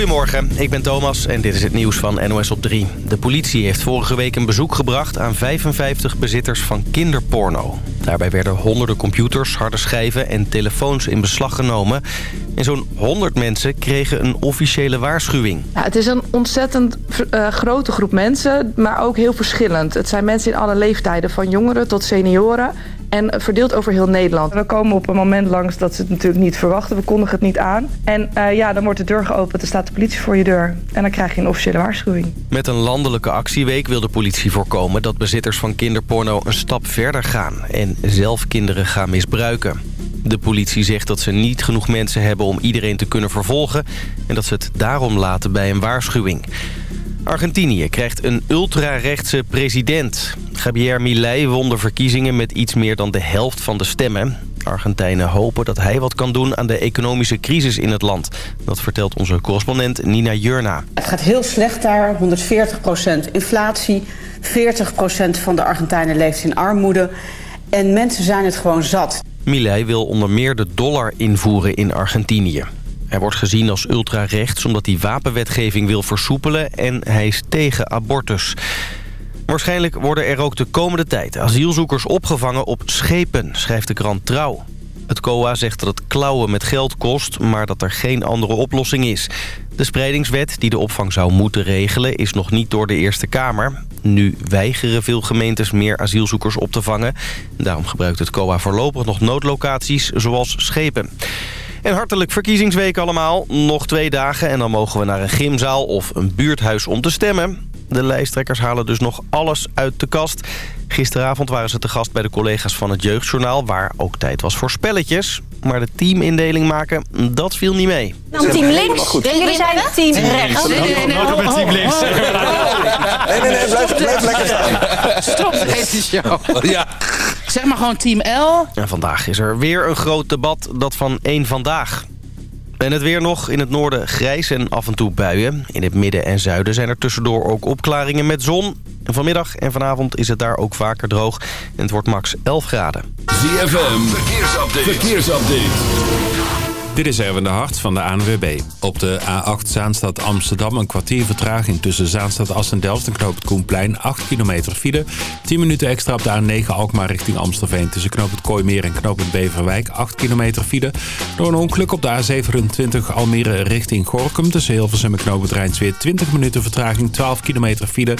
Goedemorgen, ik ben Thomas en dit is het nieuws van NOS op 3. De politie heeft vorige week een bezoek gebracht aan 55 bezitters van kinderporno. Daarbij werden honderden computers, harde schijven en telefoons in beslag genomen. En zo'n 100 mensen kregen een officiële waarschuwing. Ja, het is een ontzettend uh, grote groep mensen, maar ook heel verschillend. Het zijn mensen in alle leeftijden, van jongeren tot senioren. En verdeeld over heel Nederland. We komen op een moment langs dat ze het natuurlijk niet verwachten. We kondigen het niet aan. En uh, ja, dan wordt de deur geopend, er staat de politie voor je deur. En dan krijg je een officiële waarschuwing. Met een landelijke actieweek wil de politie voorkomen... dat bezitters van kinderporno een stap verder gaan... en zelf kinderen gaan misbruiken. De politie zegt dat ze niet genoeg mensen hebben om iedereen te kunnen vervolgen... en dat ze het daarom laten bij een waarschuwing. Argentinië krijgt een ultrarechtse president. Javier Milei won de verkiezingen met iets meer dan de helft van de stemmen. Argentijnen hopen dat hij wat kan doen aan de economische crisis in het land. Dat vertelt onze correspondent Nina Jurna. Het gaat heel slecht daar, 140% inflatie. 40% van de Argentijnen leeft in armoede. En mensen zijn het gewoon zat. Milei wil onder meer de dollar invoeren in Argentinië. Hij wordt gezien als ultrarechts omdat hij wapenwetgeving wil versoepelen... en hij is tegen abortus. Waarschijnlijk worden er ook de komende tijd asielzoekers opgevangen op schepen, schrijft de krant Trouw. Het COA zegt dat het klauwen met geld kost, maar dat er geen andere oplossing is. De spreidingswet die de opvang zou moeten regelen is nog niet door de Eerste Kamer. Nu weigeren veel gemeentes meer asielzoekers op te vangen. Daarom gebruikt het COA voorlopig nog noodlocaties zoals schepen. En hartelijk verkiezingsweek allemaal. Nog twee dagen en dan mogen we naar een gymzaal of een buurthuis om te stemmen. De lijsttrekkers halen dus nog alles uit de kast. Gisteravond waren ze te gast bij de collega's van het Jeugdjournaal... waar ook tijd was voor spelletjes. Maar de teamindeling maken, dat viel niet mee. Nou, team links. Jullie zijn team rechts. Nee, nee, nee. Oh, met team links. Nee, nee, nee. Blijf, blijf lekker staan. Stop deze show. Ja. Zeg maar gewoon team L. En vandaag is er weer een groot debat, dat van één vandaag. En het weer nog. In het noorden grijs en af en toe buien. In het midden en zuiden zijn er tussendoor ook opklaringen met zon. En vanmiddag en vanavond is het daar ook vaker droog. En het wordt max 11 graden. ZFM, verkeersupdate. verkeersupdate. Dit is Erwin de Hart van de ANWB. Op de A8 Zaanstad Amsterdam een kwartier vertraging tussen Zaanstad Assen-Delft en Knoop het Koenplein. 8 kilometer file. 10 minuten extra op de A9 Alkmaar richting Amstelveen. Tussen Knoop het Kooimeer en Knoop het Beverwijk. 8 kilometer file. Door een ongeluk op de A27 Almere richting Gorkum. Tussen Hilversum en Knoop het Rijnsweer 20 minuten vertraging. 12 kilometer file.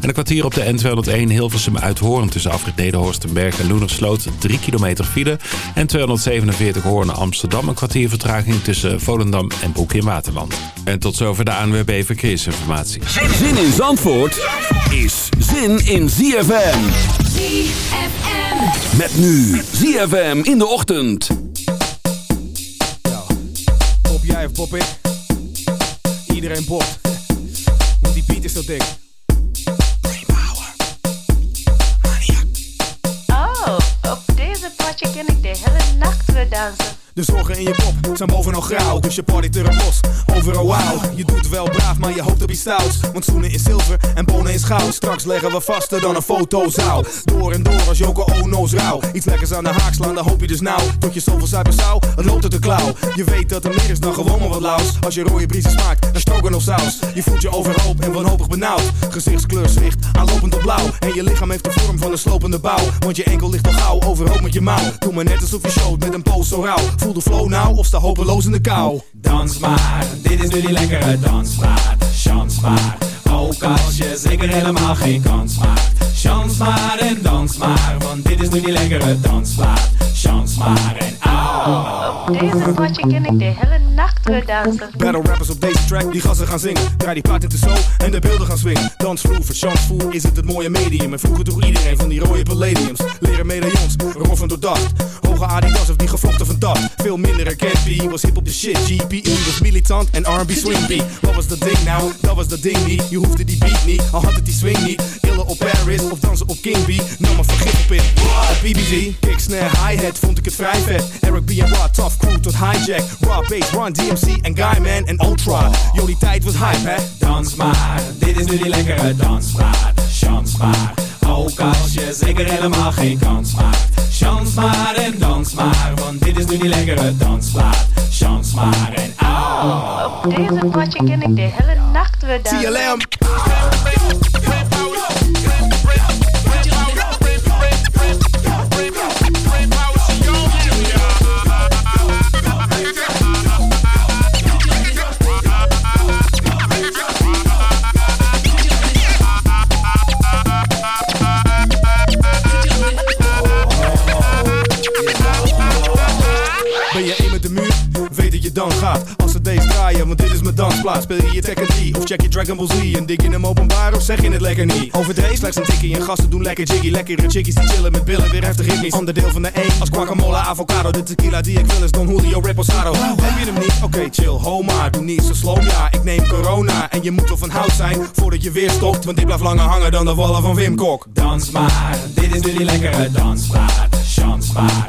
En een kwartier op de N201 Hilversum Uithoorn. Tussen Afrit Nederhorstenberg en Loenersloot. 3 kilometer file. En 247 Hoorn Amsterdam een kwartier vertraging tussen Volendam en Broek in Waterland. En tot zover de ANWB Verkeersinformatie. Zin in Zandvoort is zin in ZFM. ZFM. Met nu ZFM in de ochtend. Ja, pop jij of pop ik? Iedereen popt. Want die beat is zo dik. Oh, op deze potje ken ik de hele nacht weer dansen. De zorgen in je kop zijn bovenal grauw, dus je partyt er een bos. Overal wauw, je doet wel braaf, maar je hoopt op iets stouts. Want schoenen in zilver en bonen in goud. Straks leggen we vaster dan een fotozaal. Door en door als Joko Ono's rauw. Iets lekkers aan de haak slaan, dan hoop je dus nou. Tot je zoveel zuiver zou, het loopt uit de klauw. Je weet dat er meer is dan gewoon maar wat laus. Als je rode briesen smaakt, dan stroken of saus. Je voelt je overhoop en wanhopig benauwd. Gezichtskleur zwicht, aanlopend op blauw. En je lichaam heeft de vorm van een slopende bouw. Want je enkel ligt al gauw, overhoop met je mouw. Doe maar net alsof je showt met een poos zo rauw. Voel de flow nou of sta hopeloos in de kou. Dans maar, dit is nu die lekkere dansmaat. Chans maar, ook als je zeker helemaal geen kans maakt. Chans maar en dans maar, want dit is nu die lekkere dansmaat. Chans maar en au. Op deze potje ken ik de hele Battle rappers op deze track, die gassen gaan zingen. Draai die plaat in de zo en de beelden gaan swingen. Dansvloer, verchansvoer is het het mooie medium. En vroeger toch iedereen van die rode palladiums. Leren medaillons, roffen door dacht. Hoge Adidas of die gevlochten van dat. Veel minder herkend, was hip op de shit. GPE was militant en R&B swing beat. Wat was dat ding nou? Dat was dat ding niet. Je hoefde die beat niet, al had het die swing niet. Illen op Paris of dansen op King B. Nam maar vergif op in. BBG, kick, snare, hi-hat vond ik het vrij vet. Eric B en tough crew tot hijack. Raw bass, Run DMC en Guyman en Ultra. Die tijd was hype, hè? Dans maar, dit is nu die lekkere dansmaat. Chans maar, ook als je zeker helemaal geen kans maakt. Chans maar en dans maar, want dit is nu die lekkere dansplaat. Chans maar en au. Op deze potje ken ik de hele nacht weer dansen. Want dit is mijn dansplaats. Speel je je Tekken 3 of check je Dragon Ball Z En dik je hem openbaar of zeg je het lekker niet? Overdreven slechts een tikkie en gasten doen lekker jiggy. Lekkere chickies die chillen met billen, weer heftig ritmisch Ander deel van de E als guacamole, avocado. De tequila die ik wil is Don Julio Reposado. Heb je hem niet? Oké chill, ho maar Doe niet zo slow, ja. Ik neem corona En je moet wel van hout zijn voordat je weer stopt Want dit blijft langer hangen dan de wallen van Wim Kok. Dans maar, dit is nu die lekkere dansplaat. Chans maar,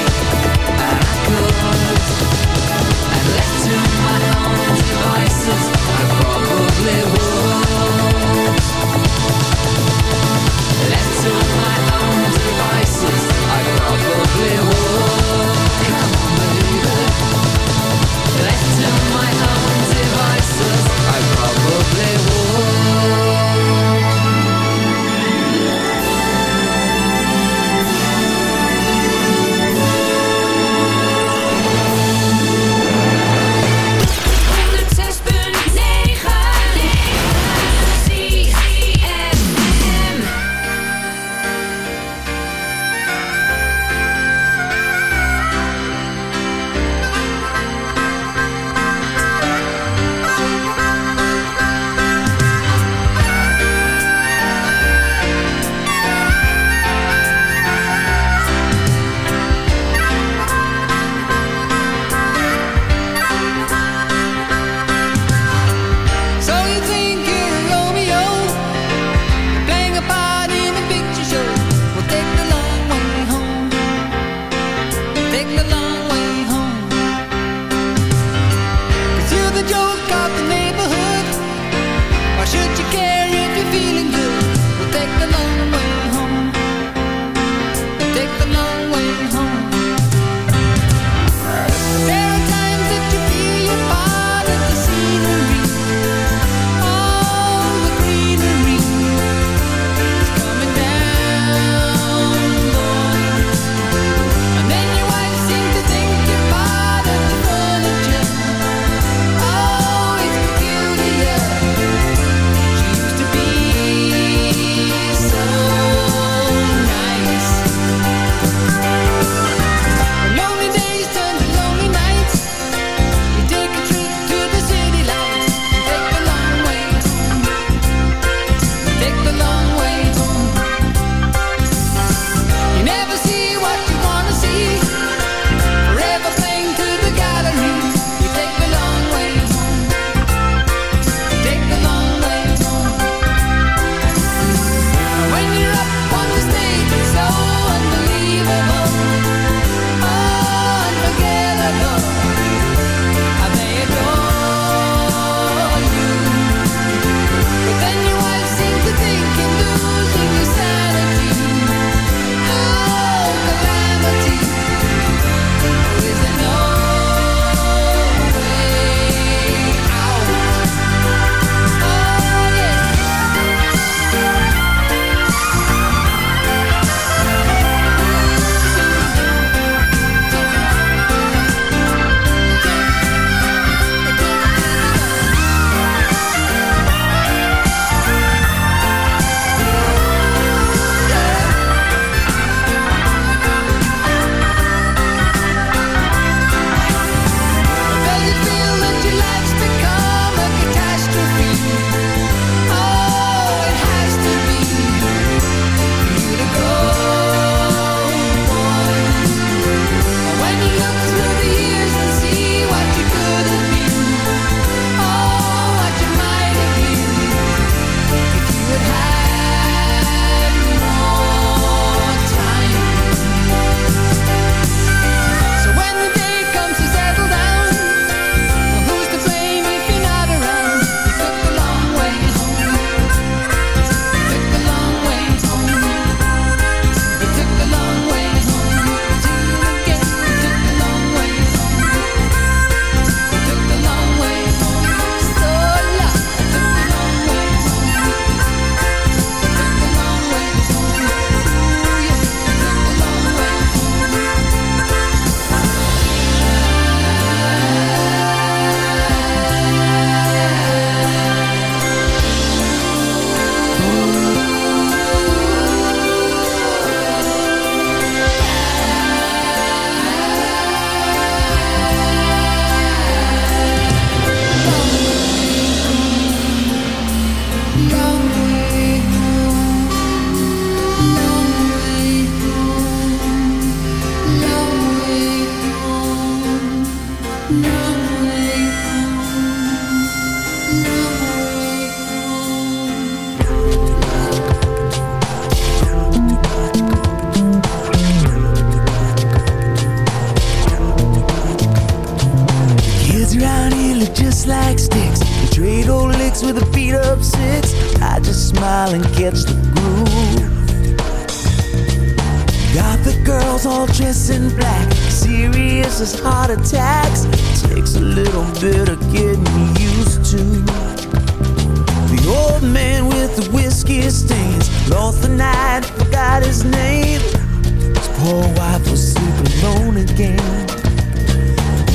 old man with the whiskey stains lost the night, forgot his name. His poor wife was sleeping alone again.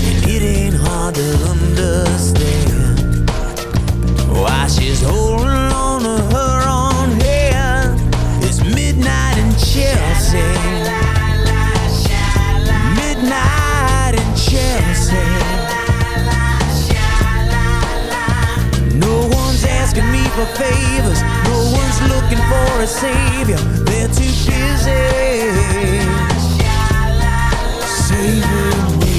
And it ain't hard to understand why she's holding for favors. No one's looking for a savior. They're too busy. Saving me.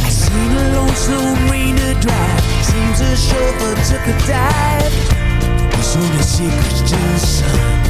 I seen a lonesome rain to dry. Seems a chauffeur took a dive. He's on a secret to the sun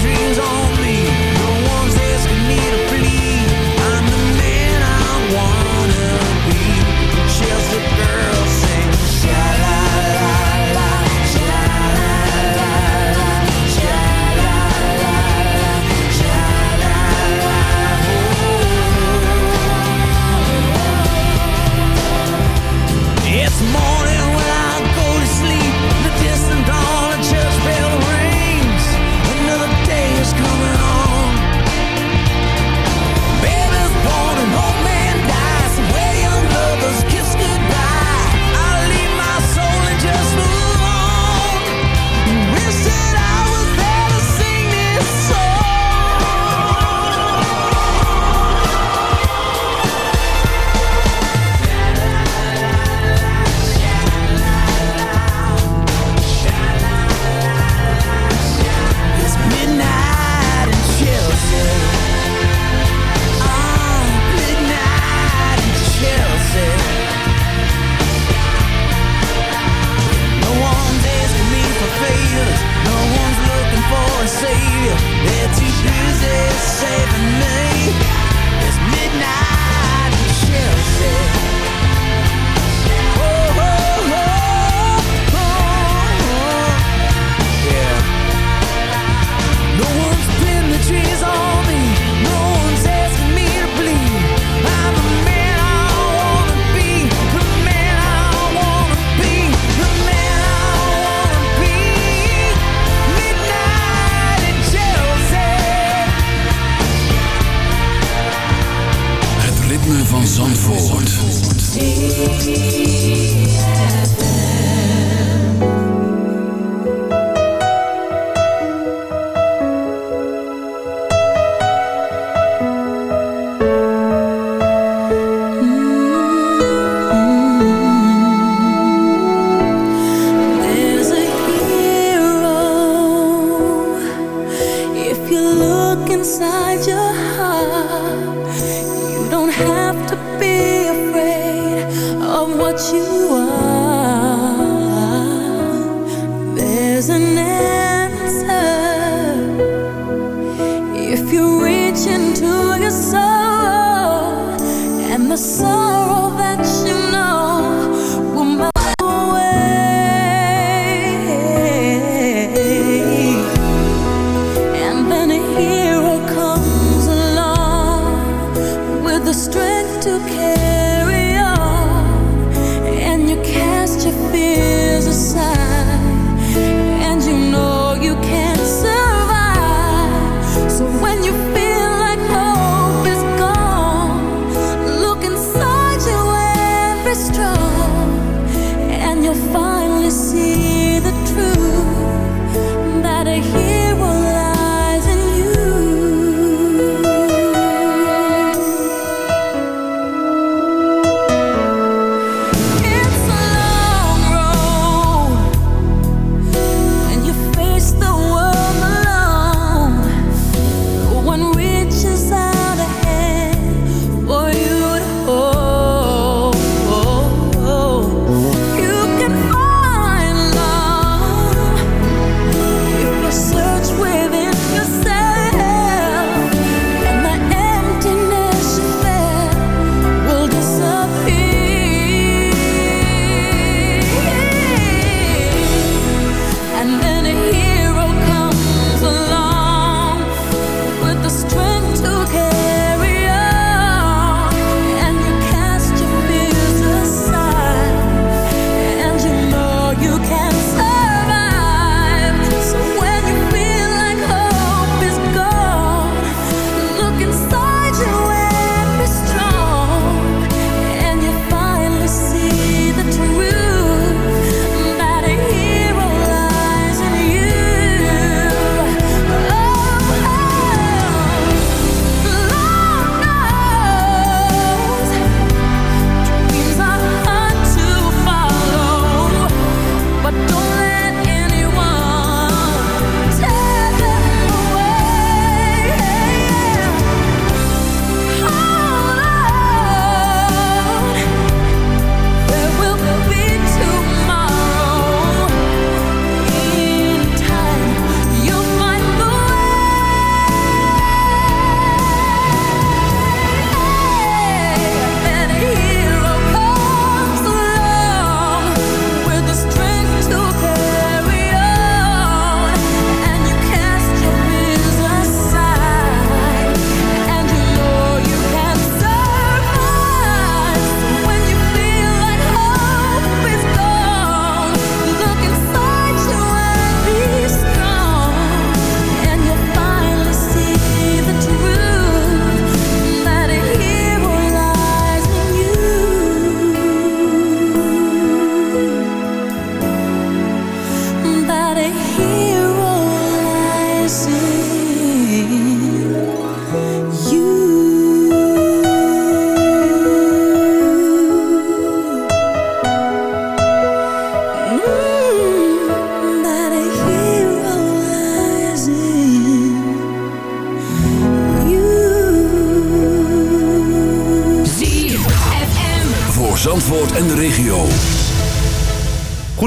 dreams on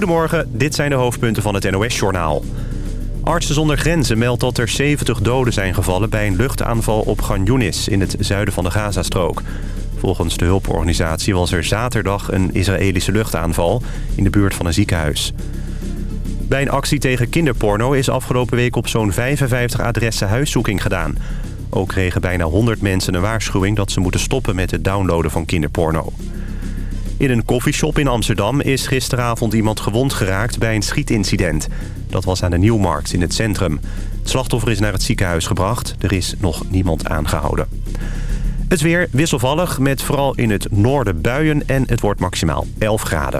Goedemorgen, dit zijn de hoofdpunten van het NOS-journaal. Artsen zonder grenzen meldt dat er 70 doden zijn gevallen... bij een luchtaanval op Gan in het zuiden van de Gazastrook. Volgens de hulporganisatie was er zaterdag een Israëlische luchtaanval... in de buurt van een ziekenhuis. Bij een actie tegen kinderporno is afgelopen week op zo'n 55 adressen huiszoeking gedaan. Ook kregen bijna 100 mensen een waarschuwing dat ze moeten stoppen met het downloaden van kinderporno. In een koffieshop in Amsterdam is gisteravond iemand gewond geraakt bij een schietincident. Dat was aan de Nieuwmarkt in het centrum. Het slachtoffer is naar het ziekenhuis gebracht. Er is nog niemand aangehouden. Het weer wisselvallig met vooral in het noorden buien en het wordt maximaal 11 graden.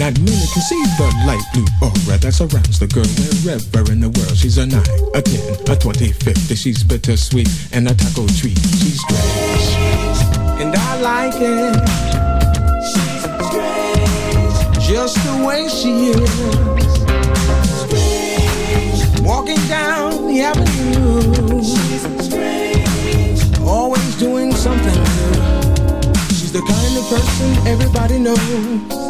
Not many can see the light blue aura that surrounds the girl wherever in the world. She's a 9, a 10, a 20, 50. She's bittersweet and a taco treat. She's strange. And I like it. She's strange. Just the way she is. Strange. Walking down the avenue. She's strange. Always doing something new. She's the kind of person everybody knows.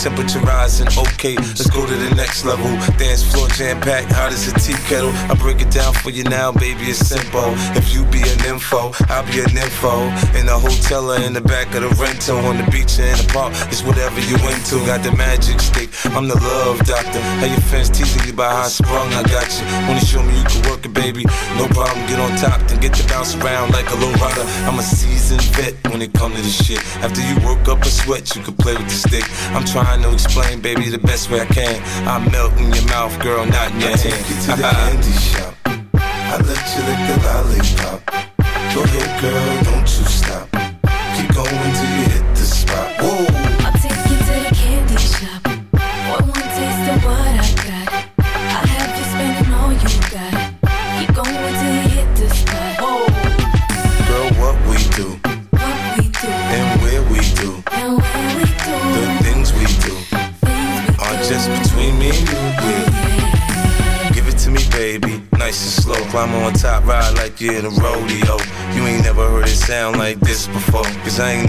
Temperature rising, okay, let's go to the next level. Dance floor jam packed, hot as a tea kettle. I break it down for you now, baby, it's simple. If you be an info, I'll be an info. In the hotel or in the back of the rental, on the beach or in the park, it's whatever you into. Got the magic stick, I'm the love doctor. How your fans teasing you about how I sprung, I got you. Wanna show me you can work it, baby? No problem, get on top, then get to bounce around like a low rider. I'm a seasoned vet when it comes to this shit. After you work up a sweat, you can play with the stick. I'm trying to explain, baby, the best way I can. I melt in your mouth, girl, not in your I hand. take you to the candy shop. I let you lick the lollipop. In a rodeo. You ain't never heard it sound like this before. Cause I ain't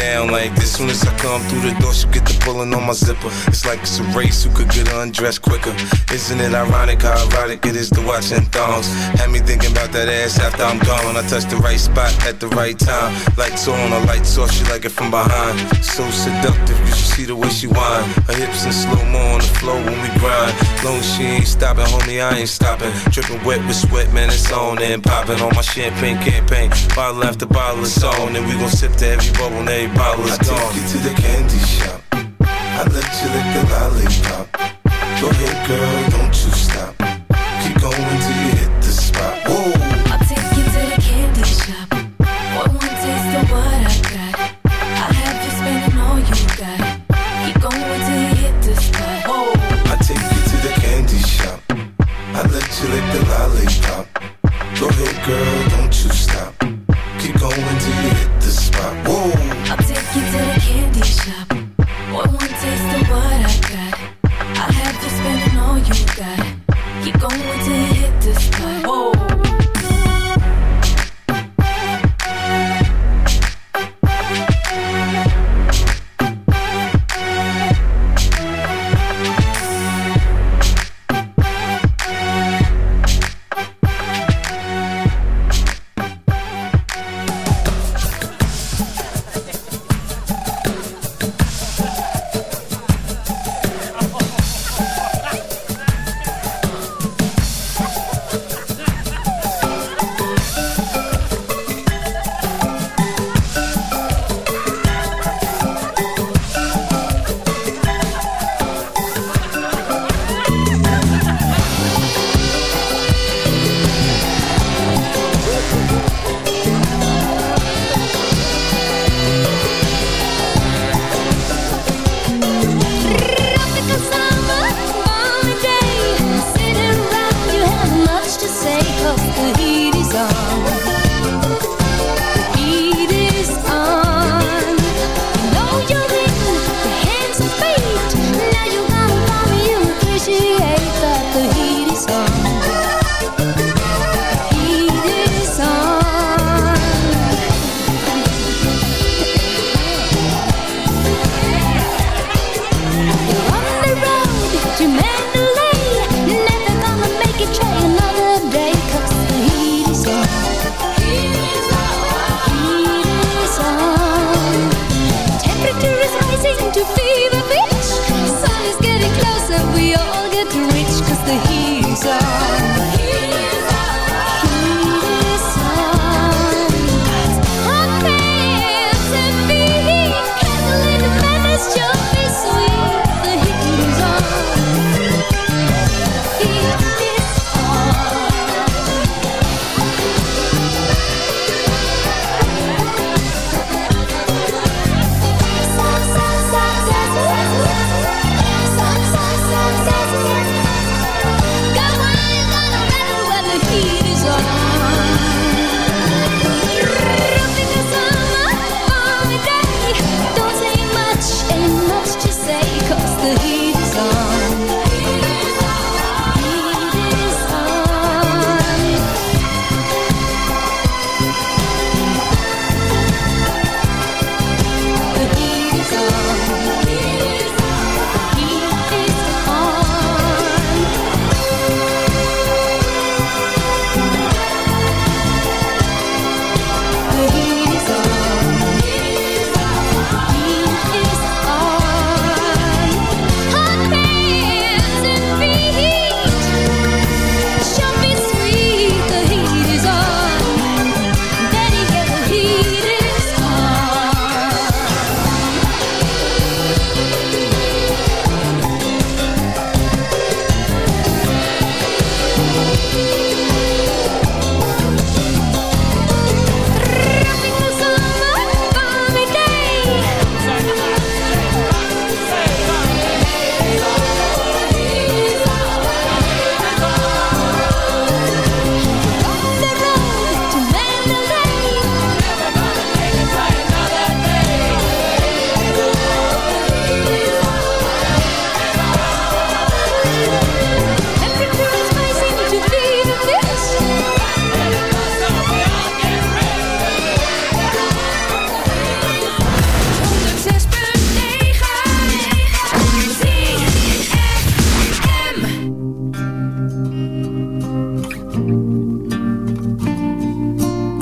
down like this. Soon as I come through the door, she get the pulling on my zipper. It's like it's a race who could get undressed quicker. Isn't it ironic how erotic it is to watch in thongs? Had me thinking about that ass after I'm gone. I touch the right spot at the right time. Lights on, a lights off, she like it from behind. So seductive, you should see the way she whine. Her hips in slow mo on the floor when we grind. Long she ain't stopping, homie, I ain't stopping. Dripping wet with sweat, man, it's on and popping on my champagne campaign. Bottle after bottle, it's on, and we gon' sip to every bubble, and every bottle is I gone. take you to the candy shop. I let you lick the lollipop. Go ahead, girl, don't you stop. Keep going till you hit the spot. Whoa. I'll take you to the candy shop. For one taste of what I got. I'll have you spending all you got. Keep going till you hit the spot. I take you to the candy shop. I let you lick the lollipop. Go ahead, girl, got. Keep going you hit the spot. Whoa.